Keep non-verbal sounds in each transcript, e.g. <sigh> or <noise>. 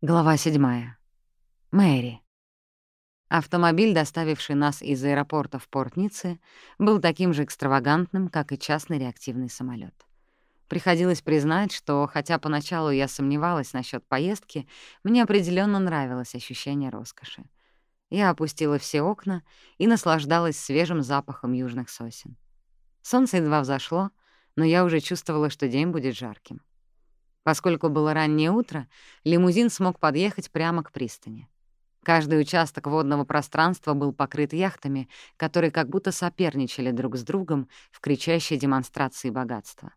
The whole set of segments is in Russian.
Глава 7. Мэри. Автомобиль, доставивший нас из аэропорта в порт был таким же экстравагантным, как и частный реактивный самолет. Приходилось признать, что, хотя поначалу я сомневалась насчет поездки, мне определенно нравилось ощущение роскоши. Я опустила все окна и наслаждалась свежим запахом южных сосен. Солнце едва взошло, но я уже чувствовала, что день будет жарким. Поскольку было раннее утро, лимузин смог подъехать прямо к пристани. Каждый участок водного пространства был покрыт яхтами, которые как будто соперничали друг с другом в кричащей демонстрации богатства.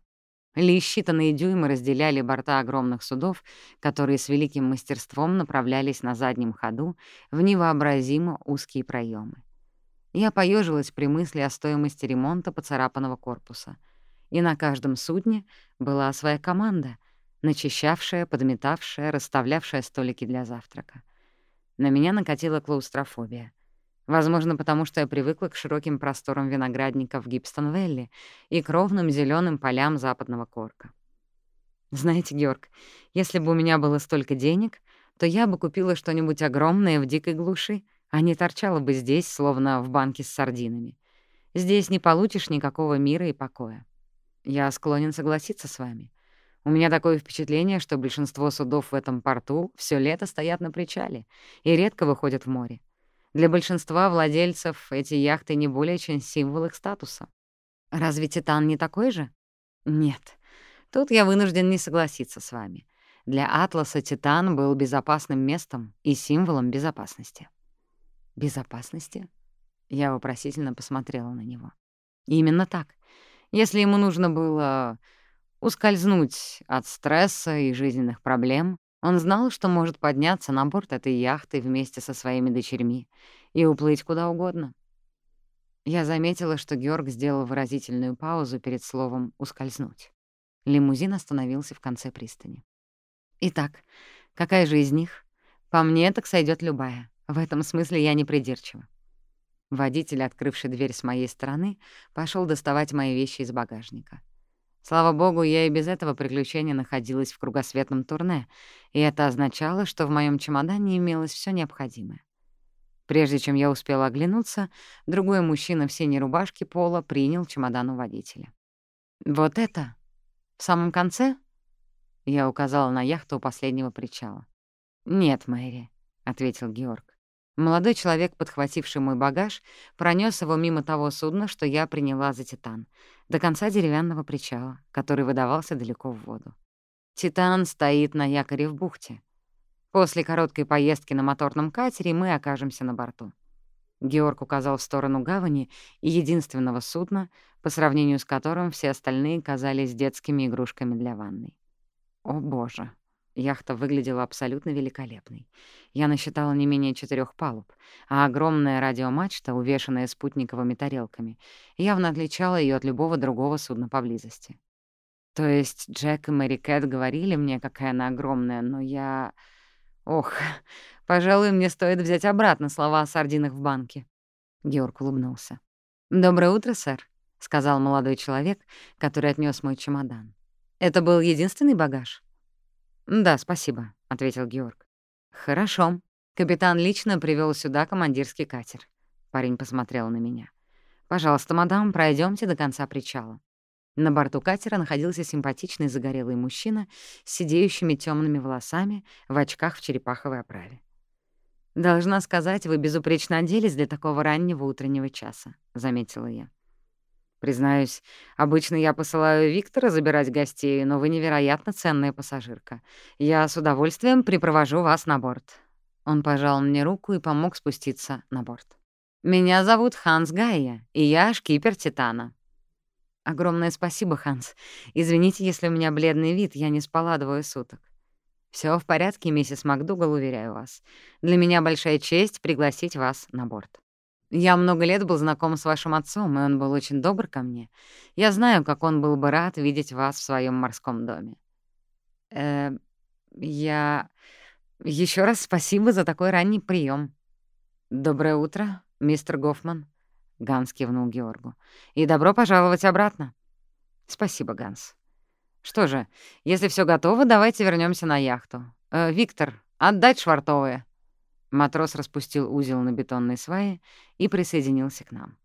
Лишь считанные дюймы разделяли борта огромных судов, которые с великим мастерством направлялись на заднем ходу в невообразимо узкие проемы. Я поежилась при мысли о стоимости ремонта поцарапанного корпуса. И на каждом судне была своя команда — начищавшая, подметавшая, расставлявшая столики для завтрака. На меня накатила клаустрофобия. Возможно, потому что я привыкла к широким просторам виноградника в Гибстон-Велли и к ровным зелёным полям западного Корка. Знаете, Георг, если бы у меня было столько денег, то я бы купила что-нибудь огромное в дикой глуши, а не торчала бы здесь, словно в банке с сардинами. Здесь не получишь никакого мира и покоя. Я склонен согласиться с вами. У меня такое впечатление, что большинство судов в этом порту все лето стоят на причале и редко выходят в море. Для большинства владельцев эти яхты не более чем символ их статуса. Разве «Титан» не такой же? Нет. Тут я вынужден не согласиться с вами. Для «Атласа» «Титан» был безопасным местом и символом безопасности. Безопасности? Я вопросительно посмотрела на него. Именно так. Если ему нужно было ускользнуть от стресса и жизненных проблем, он знал, что может подняться на борт этой яхты вместе со своими дочерьми и уплыть куда угодно. Я заметила, что Георг сделал выразительную паузу перед словом «ускользнуть». Лимузин остановился в конце пристани. «Итак, какая же из них? По мне, так сойдет любая. В этом смысле я не придирчива». Водитель, открывший дверь с моей стороны, пошел доставать мои вещи из багажника. Слава богу, я и без этого приключения находилась в кругосветном турне, и это означало, что в моем чемодане имелось все необходимое. Прежде чем я успела оглянуться, другой мужчина в синей рубашке пола принял чемодан у водителя. «Вот это? В самом конце?» Я указала на яхту у последнего причала. «Нет, Мэри», — ответил Георг. Молодой человек, подхвативший мой багаж, пронес его мимо того судна, что я приняла за «Титан», до конца деревянного причала, который выдавался далеко в воду. «Титан» стоит на якоре в бухте. После короткой поездки на моторном катере мы окажемся на борту. Георг указал в сторону гавани и единственного судна, по сравнению с которым все остальные казались детскими игрушками для ванной. О, боже! Яхта выглядела абсолютно великолепной. Я насчитала не менее четырех палуб, а огромная радиомачта, увешанная спутниковыми тарелками, явно отличала ее от любого другого судна поблизости. То есть Джек и Мэри Кэт говорили мне, какая она огромная, но я... Ох, <laughs> пожалуй, мне стоит взять обратно слова о сардинах в банке. Георг улыбнулся. «Доброе утро, сэр», — сказал молодой человек, который отнес мой чемодан. «Это был единственный багаж?» «Да, спасибо», — ответил Георг. «Хорошо. Капитан лично привел сюда командирский катер». Парень посмотрел на меня. «Пожалуйста, мадам, пройдемте до конца причала». На борту катера находился симпатичный загорелый мужчина с сидеющими темными волосами в очках в черепаховой оправе. «Должна сказать, вы безупречно оделись для такого раннего утреннего часа», — заметила я. Признаюсь, обычно я посылаю Виктора забирать гостей, но вы невероятно ценная пассажирка. Я с удовольствием припровожу вас на борт». Он пожал мне руку и помог спуститься на борт. «Меня зовут Ханс Гайя, и я шкипер Титана». «Огромное спасибо, Ханс. Извините, если у меня бледный вид, я не спала двое суток». Все в порядке, миссис МакДугал, уверяю вас. Для меня большая честь пригласить вас на борт». Я много лет был знаком с вашим отцом, и он был очень добр ко мне. Я знаю, как он был бы рад видеть вас в своем морском доме. Э, я... Еще раз спасибо за такой ранний прием. Доброе утро, мистер Гофман. Ганс кивнул Георгу. И добро пожаловать обратно. Спасибо, Ганс. Что же, если все готово, давайте вернемся на яхту. Э, Виктор, Отдать швартовые!» Матрос распустил узел на бетонной свае и присоединился к нам.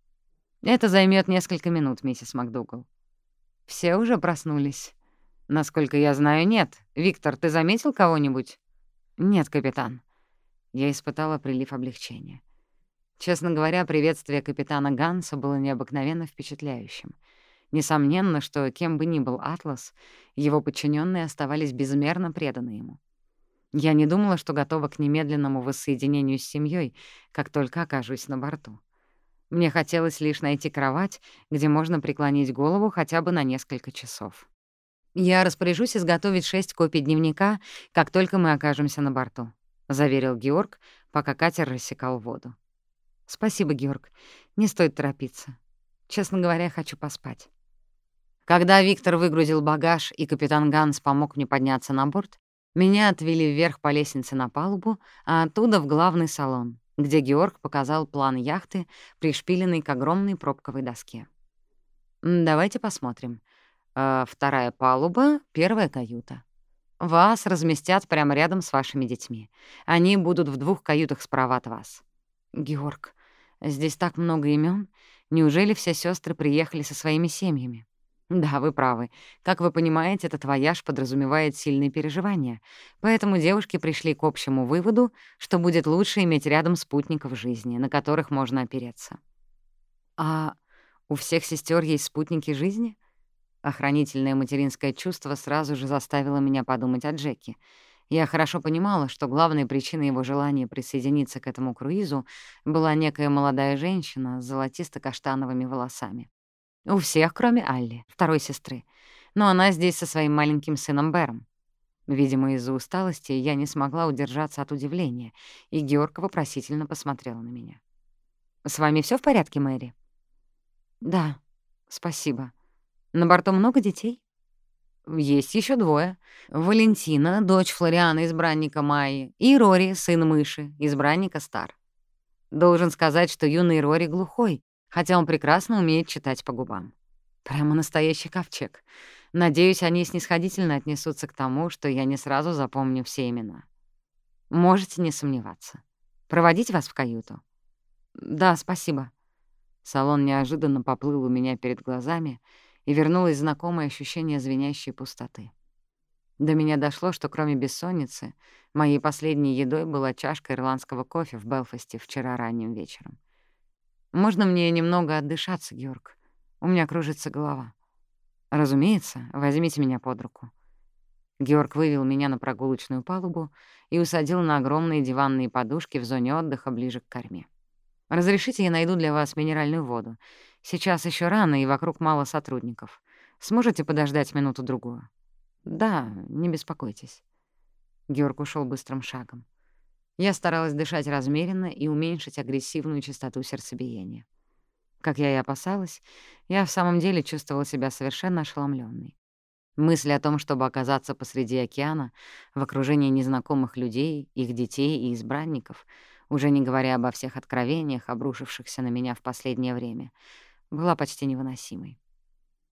«Это займет несколько минут, миссис МакДугал». «Все уже проснулись?» «Насколько я знаю, нет. Виктор, ты заметил кого-нибудь?» «Нет, капитан». Я испытала прилив облегчения. Честно говоря, приветствие капитана Ганса было необыкновенно впечатляющим. Несомненно, что кем бы ни был Атлас, его подчиненные оставались безмерно преданы ему. Я не думала, что готова к немедленному воссоединению с семьей, как только окажусь на борту. Мне хотелось лишь найти кровать, где можно преклонить голову хотя бы на несколько часов. «Я распоряжусь изготовить шесть копий дневника, как только мы окажемся на борту», — заверил Георг, пока катер рассекал воду. «Спасибо, Георг. Не стоит торопиться. Честно говоря, хочу поспать». Когда Виктор выгрузил багаж и капитан Ганс помог мне подняться на борт, меня отвели вверх по лестнице на палубу, а оттуда в главный салон, где Георг показал план яхты, пришпиленный к огромной пробковой доске. «Давайте посмотрим», а вторая палуба — первая каюта. Вас разместят прямо рядом с вашими детьми. Они будут в двух каютах справа от вас. Георг, здесь так много имен. Неужели все сестры приехали со своими семьями? Да, вы правы. Как вы понимаете, этот вояж подразумевает сильные переживания. Поэтому девушки пришли к общему выводу, что будет лучше иметь рядом спутников жизни, на которых можно опереться. А у всех сестер есть спутники жизни? — Охранительное материнское чувство сразу же заставило меня подумать о Джеки. Я хорошо понимала, что главной причиной его желания присоединиться к этому круизу была некая молодая женщина с золотисто-каштановыми волосами. У всех, кроме Алли, второй сестры. Но она здесь со своим маленьким сыном Бэром. Видимо, из-за усталости я не смогла удержаться от удивления, и Георг вопросительно посмотрела на меня. «С вами все в порядке, Мэри?» «Да, спасибо», на борту много детей? Есть еще двое. Валентина, дочь Флориана, избранника Майи, и Рори, сын мыши, избранника Стар. Должен сказать, что юный Рори глухой, хотя он прекрасно умеет читать по губам. Прямо настоящий ковчег. Надеюсь, они снисходительно отнесутся к тому, что я не сразу запомню все имена. Можете не сомневаться. Проводить вас в каюту? Да, спасибо. Салон неожиданно поплыл у меня перед глазами, и вернулось знакомое ощущение звенящей пустоты. До меня дошло, что кроме бессонницы, моей последней едой была чашка ирландского кофе в Белфасте вчера ранним вечером. «Можно мне немного отдышаться, Георг? У меня кружится голова». «Разумеется, возьмите меня под руку». Георг вывел меня на прогулочную палубу и усадил на огромные диванные подушки в зоне отдыха ближе к корме. «Разрешите, я найду для вас минеральную воду. Сейчас еще рано, и вокруг мало сотрудников. Сможете подождать минуту-другую?» «Да, не беспокойтесь». Георг ушел быстрым шагом. Я старалась дышать размеренно и уменьшить агрессивную частоту сердцебиения. Как я и опасалась, я в самом деле чувствовала себя совершенно ошеломленной. Мысль о том, чтобы оказаться посреди океана, в окружении незнакомых людей, их детей и избранников, уже не говоря обо всех откровениях, обрушившихся на меня в последнее время — была почти невыносимой.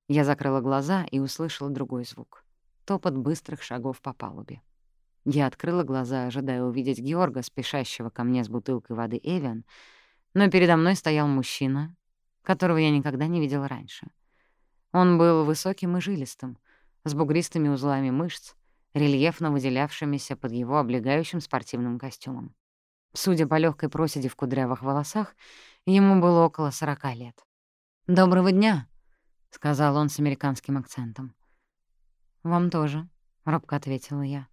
Я закрыла глаза и услышала другой звук — топот быстрых шагов по палубе. Я открыла глаза, ожидая увидеть Георга, спешащего ко мне с бутылкой воды Эвиан, но передо мной стоял мужчина, которого я никогда не видела раньше. Он был высоким и жилистым, с бугристыми узлами мышц, рельефно выделявшимися под его облегающим спортивным костюмом. Судя по легкой проседи в кудрявых волосах, ему было около сорока лет. «Доброго дня», — сказал он с американским акцентом. «Вам тоже», — робко ответила я.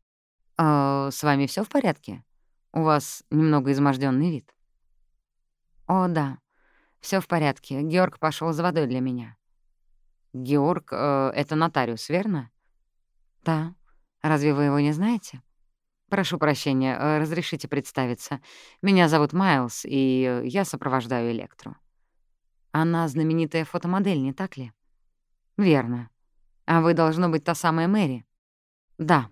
«А с вами все в порядке? У вас немного изможденный вид». «О, да, все в порядке. Георг пошел за водой для меня». «Георг э, — это нотариус, верно?» «Да. Разве вы его не знаете?» «Прошу прощения, э, разрешите представиться. Меня зовут Майлз, и я сопровождаю Электру». Она знаменитая фотомодель, не так ли? Верно. А вы, должно быть, та самая Мэри? Да.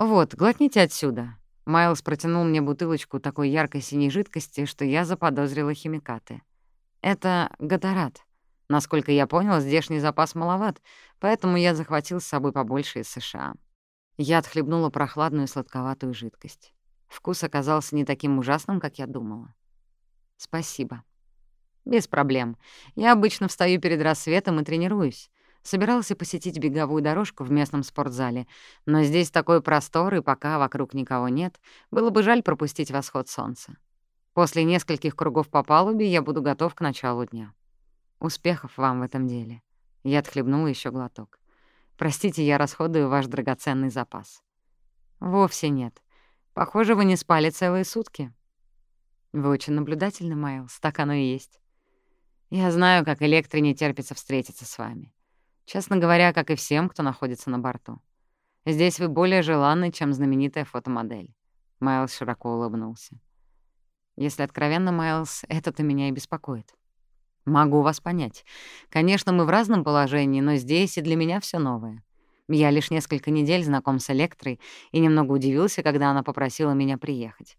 Вот, глотните отсюда. Майлз протянул мне бутылочку такой яркой синей жидкости, что я заподозрила химикаты. Это гатарат. Насколько я понял, здешний запас маловат, поэтому я захватил с собой побольше из США. Я отхлебнула прохладную сладковатую жидкость. Вкус оказался не таким ужасным, как я думала. Спасибо. Без проблем. Я обычно встаю перед рассветом и тренируюсь. Собирался посетить беговую дорожку в местном спортзале, но здесь такой простор, и пока вокруг никого нет, было бы жаль пропустить восход солнца. После нескольких кругов по палубе я буду готов к началу дня. Успехов вам в этом деле. Я отхлебнула еще глоток. Простите, я расходую ваш драгоценный запас. Вовсе нет. Похоже, вы не спали целые сутки. Вы очень наблюдательны, Майлз, так оно и есть. Я знаю, как Электре не терпится встретиться с вами. Честно говоря, как и всем, кто находится на борту. Здесь вы более желанны, чем знаменитая фотомодель. Майлз широко улыбнулся. Если откровенно, Майлз, это-то меня и беспокоит. Могу вас понять. Конечно, мы в разном положении, но здесь и для меня все новое. Я лишь несколько недель знаком с Электрой и немного удивился, когда она попросила меня приехать.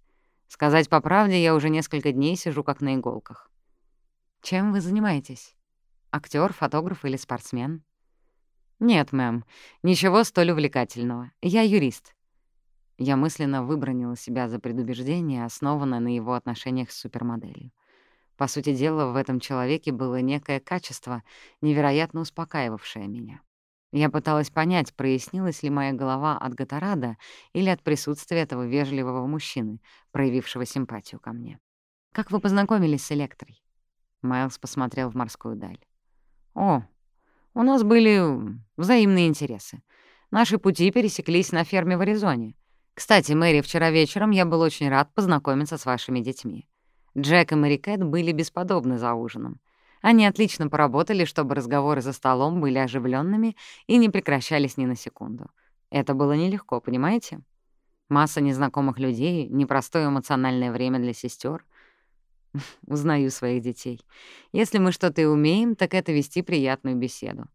Сказать по правде, я уже несколько дней сижу как на иголках. Чем вы занимаетесь? Актер, фотограф или спортсмен? Нет, мэм, ничего столь увлекательного. Я юрист. Я мысленно выбронила себя за предубеждение, основанное на его отношениях с супермоделью. По сути дела, в этом человеке было некое качество, невероятно успокаивавшее меня. Я пыталась понять, прояснилась ли моя голова от Гатарада или от присутствия этого вежливого мужчины, проявившего симпатию ко мне. «Как вы познакомились с Электрой?» Майлз посмотрел в морскую даль. «О, у нас были взаимные интересы. Наши пути пересеклись на ферме в Аризоне. Кстати, Мэри, вчера вечером я был очень рад познакомиться с вашими детьми. Джек и Мэри Кэт были бесподобны за ужином. Они отлично поработали, чтобы разговоры за столом были оживленными и не прекращались ни на секунду. Это было нелегко, понимаете? Масса незнакомых людей, непростое эмоциональное время для сестер. <laughs> Узнаю своих детей. Если мы что-то и умеем, так это вести приятную беседу.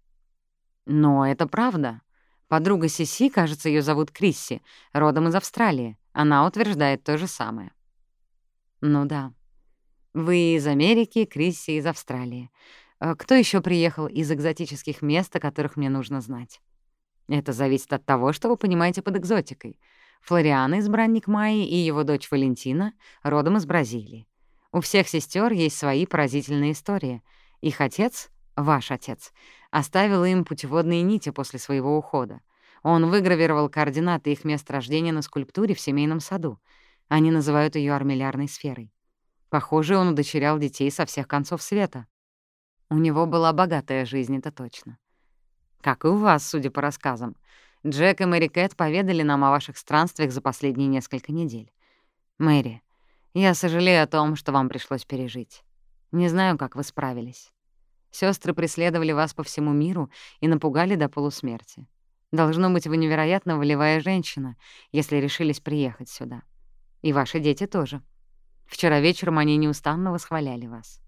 Но это правда. Подруга Сиси, кажется, ее зовут Крисси, родом из Австралии. Она утверждает то же самое. Ну да, вы из Америки, Крисси из Австралии. А кто еще приехал из экзотических мест, о которых мне нужно знать? Это зависит от того, что вы понимаете под экзотикой. Флориан, избранник Майи, и его дочь Валентина родом из Бразилии. У всех сестер есть свои поразительные истории. Их отец, ваш отец, оставил им путеводные нити после своего ухода. Он выгравировал координаты их мест рождения на скульптуре в семейном саду. Они называют ее армиллярной сферой. Похоже, он удочерял детей со всех концов света. У него была богатая жизнь, это точно. Как и у вас, судя по рассказам. Джек и Мэри Кэт поведали нам о ваших странствиях за последние несколько недель. Мэри, я сожалею о том, что вам пришлось пережить. Не знаю, как вы справились. Сестры преследовали вас по всему миру и напугали до полусмерти. Должно быть, вы невероятно волевая женщина, если решились приехать сюда. И ваши дети тоже. Вчера вечером они неустанно восхваляли вас».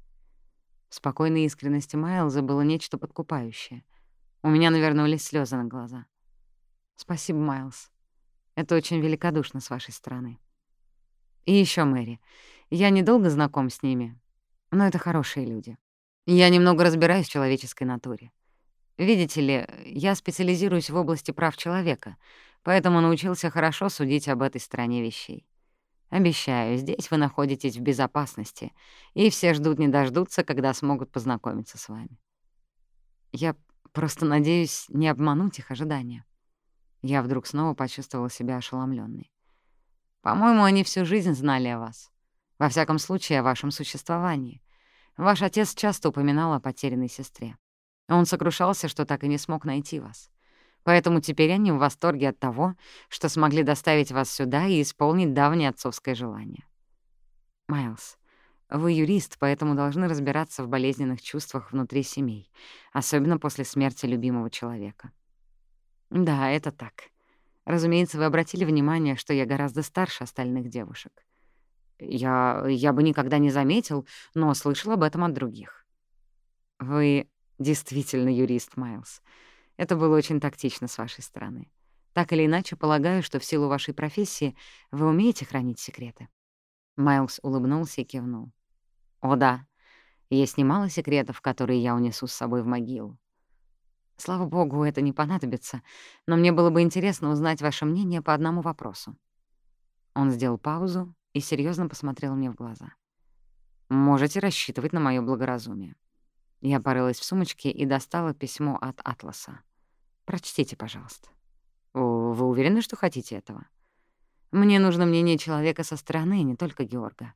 В спокойной искренности Майлза было нечто подкупающее. У меня навернулись слезы на глаза. «Спасибо, Майлз. Это очень великодушно с вашей стороны. И еще Мэри. Я недолго знаком с ними, но это хорошие люди. Я немного разбираюсь в человеческой натуре. Видите ли, я специализируюсь в области прав человека, поэтому научился хорошо судить об этой стороне вещей. Обещаю, здесь вы находитесь в безопасности, и все ждут не дождутся, когда смогут познакомиться с вами. Я просто надеюсь не обмануть их ожидания. Я вдруг снова почувствовала себя ошеломленной. По-моему, они всю жизнь знали о вас. Во всяком случае, о вашем существовании. Ваш отец часто упоминал о потерянной сестре. Он сокрушался, что так и не смог найти вас. Поэтому теперь они в восторге от того, что смогли доставить вас сюда и исполнить давнее отцовское желание. Майлз, вы юрист, поэтому должны разбираться в болезненных чувствах внутри семей, особенно после смерти любимого человека. Да, это так. Разумеется, вы обратили внимание, что я гораздо старше остальных девушек. Я, я бы никогда не заметил, но слышал об этом от других. Вы действительно юрист, Майлз. Это было очень тактично с вашей стороны. Так или иначе, полагаю, что в силу вашей профессии вы умеете хранить секреты». Майлз улыбнулся и кивнул. «О да, есть немало секретов, которые я унесу с собой в могилу. Слава богу, это не понадобится, но мне было бы интересно узнать ваше мнение по одному вопросу». Он сделал паузу и серьезно посмотрел мне в глаза. «Можете рассчитывать на моё благоразумие». Я порылась в сумочке и достала письмо от Атласа. «Прочтите, пожалуйста». «Вы уверены, что хотите этого?» «Мне нужно мнение человека со стороны, не только Георга.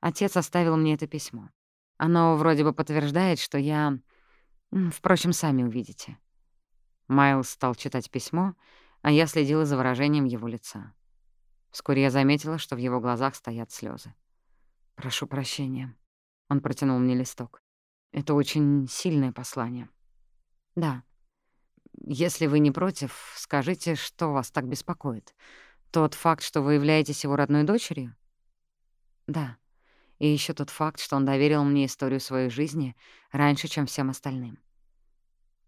Отец оставил мне это письмо. Оно вроде бы подтверждает, что я... Впрочем, сами увидите». Майлз стал читать письмо, а я следила за выражением его лица. Вскоре я заметила, что в его глазах стоят слезы. «Прошу прощения». Он протянул мне листок. «Это очень сильное послание». «Да. Если вы не против, скажите, что вас так беспокоит. Тот факт, что вы являетесь его родной дочерью?» «Да. И еще тот факт, что он доверил мне историю своей жизни раньше, чем всем остальным».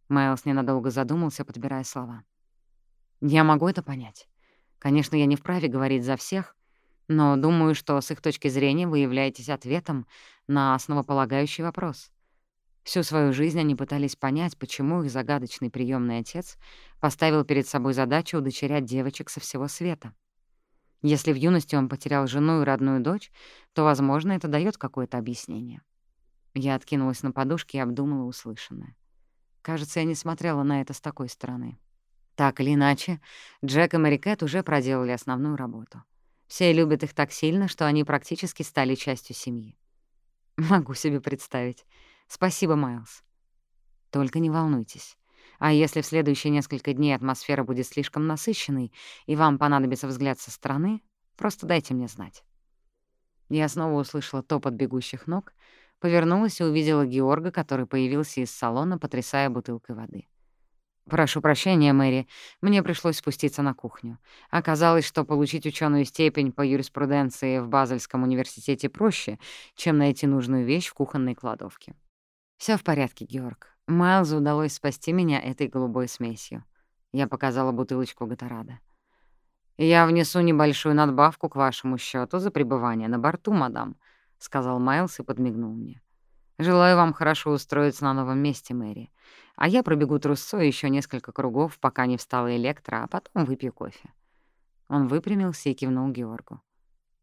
Майлз ненадолго задумался, подбирая слова. «Я могу это понять. Конечно, я не вправе говорить за всех, но думаю, что с их точки зрения вы являетесь ответом на основополагающий вопрос. Всю свою жизнь они пытались понять, почему их загадочный приемный отец поставил перед собой задачу удочерять девочек со всего света. Если в юности он потерял жену и родную дочь, то, возможно, это дает какое-то объяснение. Я откинулась на подушке и обдумала услышанное. Кажется, я не смотрела на это с такой стороны. Так или иначе, Джек и Марикет уже проделали основную работу. Все любят их так сильно, что они практически стали частью семьи. Могу себе представить. Спасибо, Майлз. Только не волнуйтесь. А если в следующие несколько дней атмосфера будет слишком насыщенной, и вам понадобится взгляд со стороны, просто дайте мне знать. Я снова услышала топот бегущих ног, повернулась и увидела Георга, который появился из салона, потрясая бутылкой воды. «Прошу прощения, Мэри, мне пришлось спуститься на кухню. Оказалось, что получить ученую степень по юриспруденции в Базельском университете проще, чем найти нужную вещь в кухонной кладовке». Все в порядке, Георг. Майлзу удалось спасти меня этой голубой смесью». Я показала бутылочку Гатарада. «Я внесу небольшую надбавку к вашему счету за пребывание на борту, мадам», — сказал Майлз и подмигнул мне. «Желаю вам хорошо устроиться на новом месте, Мэри. А я пробегу трусцой еще несколько кругов, пока не встала электро, а потом выпью кофе». Он выпрямился и кивнул Георгу.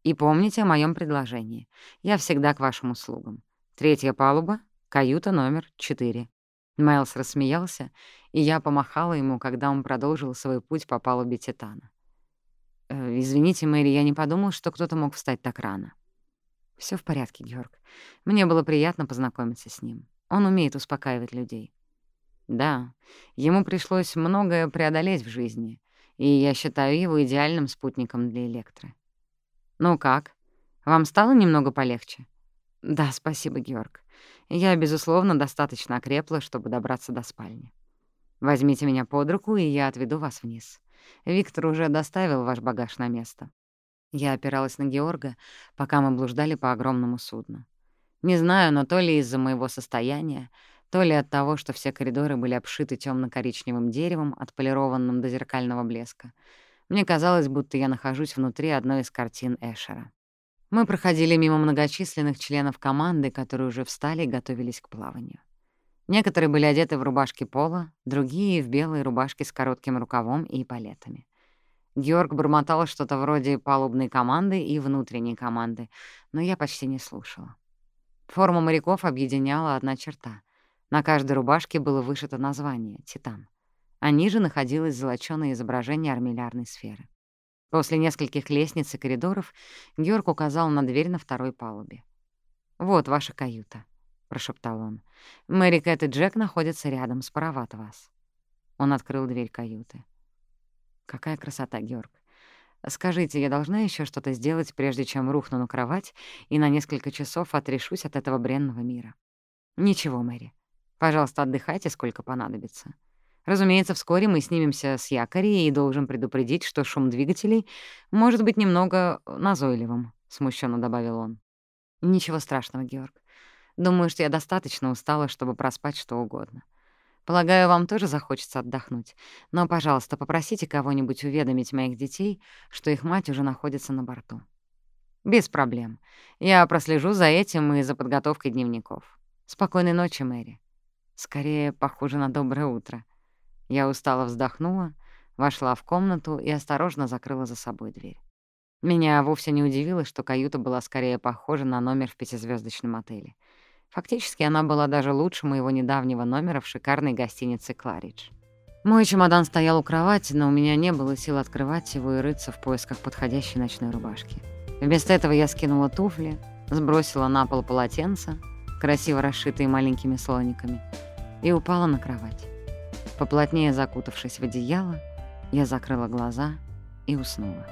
«И помните о моем предложении. Я всегда к вашим услугам. Третья палуба, каюта номер четыре». Майлз рассмеялся, и я помахала ему, когда он продолжил свой путь по палубе Титана. «Э, «Извините, Мэри, я не подумал, что кто-то мог встать так рано». Все в порядке, Георг. Мне было приятно познакомиться с ним. Он умеет успокаивать людей». Да, ему пришлось многое преодолеть в жизни, и я считаю его идеальным спутником для Электры. Ну как? Вам стало немного полегче? Да, спасибо, Георг. Я, безусловно, достаточно окрепла, чтобы добраться до спальни. Возьмите меня под руку, и я отведу вас вниз. Виктор уже доставил ваш багаж на место. Я опиралась на Георга, пока мы блуждали по огромному судну. Не знаю, но то ли из-за моего состояния, то ли от того, что все коридоры были обшиты темно коричневым деревом, отполированным до зеркального блеска. Мне казалось, будто я нахожусь внутри одной из картин Эшера. Мы проходили мимо многочисленных членов команды, которые уже встали и готовились к плаванию. Некоторые были одеты в рубашки пола, другие — в белые рубашки с коротким рукавом и палетами. Георг бормотал что-то вроде палубной команды и внутренней команды, но я почти не слушала. Форму моряков объединяла одна черта — на каждой рубашке было вышито название «Титан», а ниже находилось золочёное изображение армиллярной сферы. После нескольких лестниц и коридоров Георг указал на дверь на второй палубе. «Вот ваша каюта», — прошептал он. «Мэри Кэт и Джек находятся рядом, справа от вас». Он открыл дверь каюты. «Какая красота, Георг. Скажите, я должна еще что-то сделать, прежде чем рухну на кровать и на несколько часов отрешусь от этого бренного мира?» «Ничего, Мэри. Пожалуйста, отдыхайте, сколько понадобится. Разумеется, вскоре мы снимемся с якоря и должен предупредить, что шум двигателей может быть немного назойливым», — смущенно добавил он. «Ничего страшного, Георг. Думаю, что я достаточно устала, чтобы проспать что угодно. Полагаю, вам тоже захочется отдохнуть. Но, пожалуйста, попросите кого-нибудь уведомить моих детей, что их мать уже находится на борту». «Без проблем. Я прослежу за этим и за подготовкой дневников. Спокойной ночи, Мэри». Скорее, похоже на доброе утро. Я устало вздохнула, вошла в комнату и осторожно закрыла за собой дверь. Меня вовсе не удивило, что каюта была скорее похожа на номер в пятизвездочном отеле. Фактически она была даже лучше моего недавнего номера в шикарной гостинице «Кларидж». Мой чемодан стоял у кровати, но у меня не было сил открывать его и рыться в поисках подходящей ночной рубашки. Вместо этого я скинула туфли, сбросила на пол полотенце, красиво расшитые маленькими слониками, и упала на кровать. Поплотнее закутавшись в одеяло, я закрыла глаза и уснула.